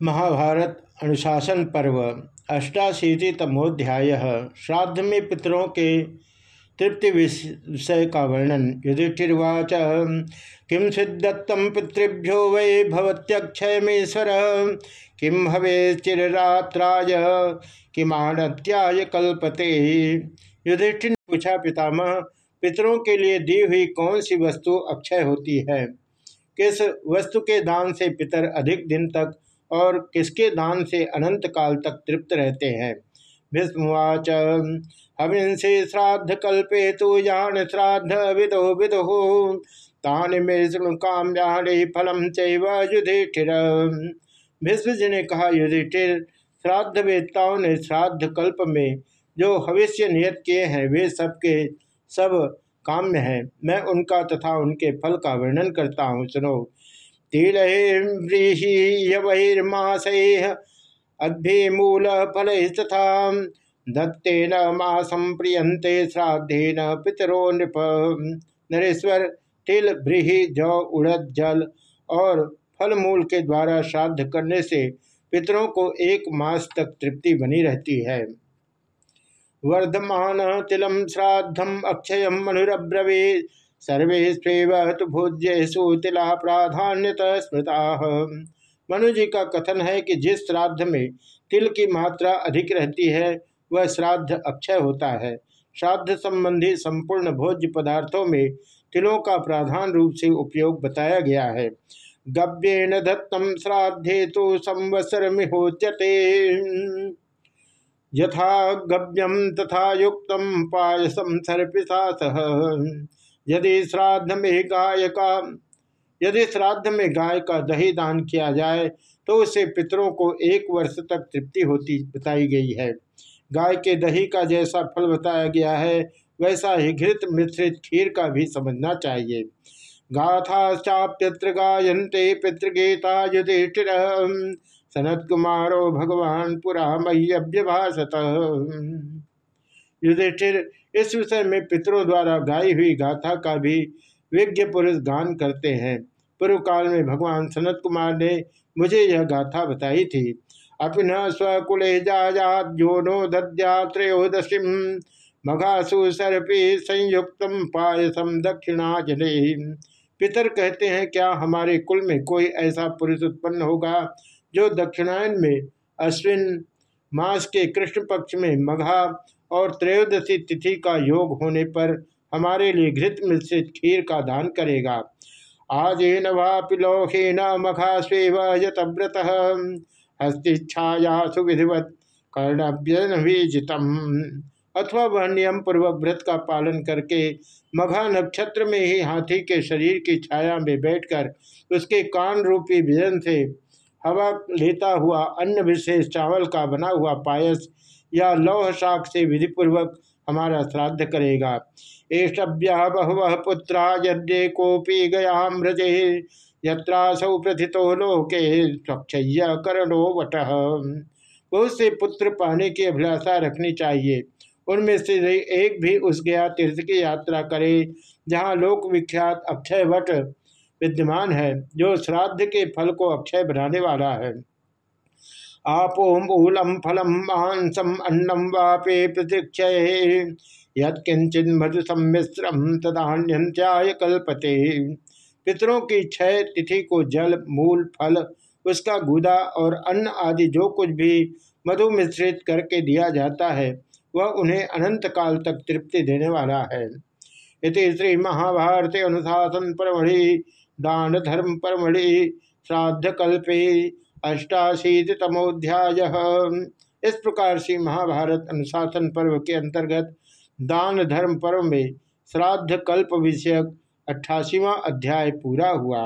महाभारत अनुशासन पर्व, अष्टाशीतितमोध्याय श्राद्ध में पितरों के तृप्ति विषय का वर्णन, युधिष्ठिर्वाच। किम सिद्धत्तम पितृभ्यो वै भवत्यक्षयमेश्वर? किम हवे चिररात्राय किमानत्याय कल्पते? युधिष्ठिर ने पूछा, पितामह, पितरों के लिए दी हुई कौन सी वस्तु अक्षय होती है? किस वस्तु के दान से पितर अधिक दिन तक और किसके दान से अनंत काल तक तृप्त रहते हैं? भीष्मवाच हविंसे श्राद्ध कल्पे तो जान श्राद्ध विदो विदो। तान में शृणु काम्याणी फलम चैव युधिष्ठिर। भीष्म जी ने कहा, युधिष्ठिर, श्राद्ध वेदताओं ने श्राद्ध कल्प में जो भविष्य नियत किए हैं, वे सबके सब काम्य हैं। मैं उनका तथा उनके फल का वर्णन करता हूँ। सुनो तिलैर्व्रीहियवैर्मासैः अभ्यमूल फल तथा दत्तेन मासम प्रियंते श्राद्धेन पितरो नृप। नरेश्वर, तिल ब्रीहि जौ, उड़द, जल और फल मूल के द्वारा श्राद्ध करने से पितरों को एक मास तक तृप्ति बनी रहती है। वर्धमान तिलम श्राद्धम अक्षय मनुरब्रवे सर्वेस्व तो भोज्यु तिला प्राधान्यत स्मृता। मनु जी का कथन है कि जिस श्राद्ध में तिल की मात्रा अधिक रहती है, वह श्राद्ध अक्षय होता है। श्राद्ध संबंधी संपूर्ण भोज्य पदार्थों में तिलों का प्राधान रूप से उपयोग बताया गया है। गव्येन दत्तम श्राद्धे तो संवत्सर मिहोच्यते यथा गव्यम तथा युक्त पायसम सर्पिता सह यदि श्राद्ध में गाय का यदि श्राद्ध में गाय का दही दान किया जाए तो उसे पितरों को एक वर्ष तक तृप्ति होती बताई गई है। गाय के दही का जैसा फल बताया गया है, वैसा ही घृत मिश्रित खीर का भी समझना चाहिए। गाथाश्चाप्यत्र गायन्ते पितृगीता युधिष्ठिर, सनत कुमारो भगवान पुरा मह्यभ्यभाषत युधिष्ठिर इस विषय में पितरों द्वारा गाई हुई गाथा का भी विज्ञ पुरुष गान करते हैं। पूर्व काल में भगवान सनत कुमार ने मुझे यह गाथा बताई थी। अपिन स्वकुले जो नो दद्या त्रयोदशी मघासु सर्पी संयुक्त पायसम दक्षिणाजले। पितर कहते हैं, क्या हमारे कुल में कोई ऐसा पुरुष उत्पन्न होगा जो दक्षिणायन में अश्विन मास के कृष्ण पक्ष में मघा और त्रयोदशी तिथि का योग होने पर हमारे लिए घृत मिश्रित खीर का दान करेगा। आजेन वापिलोहेन मखा स्वेव यतव्रत। हस्तिच्छाया सुविधिवत कर्णव्यजितम अथवा वह नियम पूर्वक व्रत का पालन करके मघा नक्षत्र में ही हाथी के शरीर की छाया में बैठकर उसके कान रूपी विजन से हवा लेता हुआ अन्य विशेष चावल का बना हुआ पायस या लौह शाख से विधिपूर्वक हमारा श्राद्ध करेगा। एष्टभ्य बहुव पुत्रा यद्य कोपी गया मृजे यत्रासौ प्रथितो लोके स्वच्छय करणो वट। बहुत से पुत्र पाने की अभिलाषा रखनी चाहिए। उनमें से एक भी उस गया तीर्थ की यात्रा करे, जहाँ लोक विख्यात अक्षय वट विद्यमान है, जो श्राद्ध के फल को अक्षय बनाने वाला है। आपो मूलम फलम मांसम अन्नम वापे प्रतीक्षय। यत्किंचित मधु सम्मिश्रम तदान्यंत्याय कल्पते। पितरों की क्षय तिथि को जल, मूल, फल, उसका गुदा और अन्न आदि जो कुछ भी मधु मिश्रित करके दिया जाता है, वह उन्हें अनंत काल तक तृप्ति देने वाला है। इति श्री महाभारत अनुशासन परमढ़ि दान धर्म परमढ़ि श्राद्ध कल्पे अष्टाशीतमोध्याय इस प्रकार से महाभारत अनुशासन पर्व के अंतर्गत दान धर्म पर्व में श्राद्ध कल्प विषयक अट्ठासीवा अध्याय पूरा हुआ।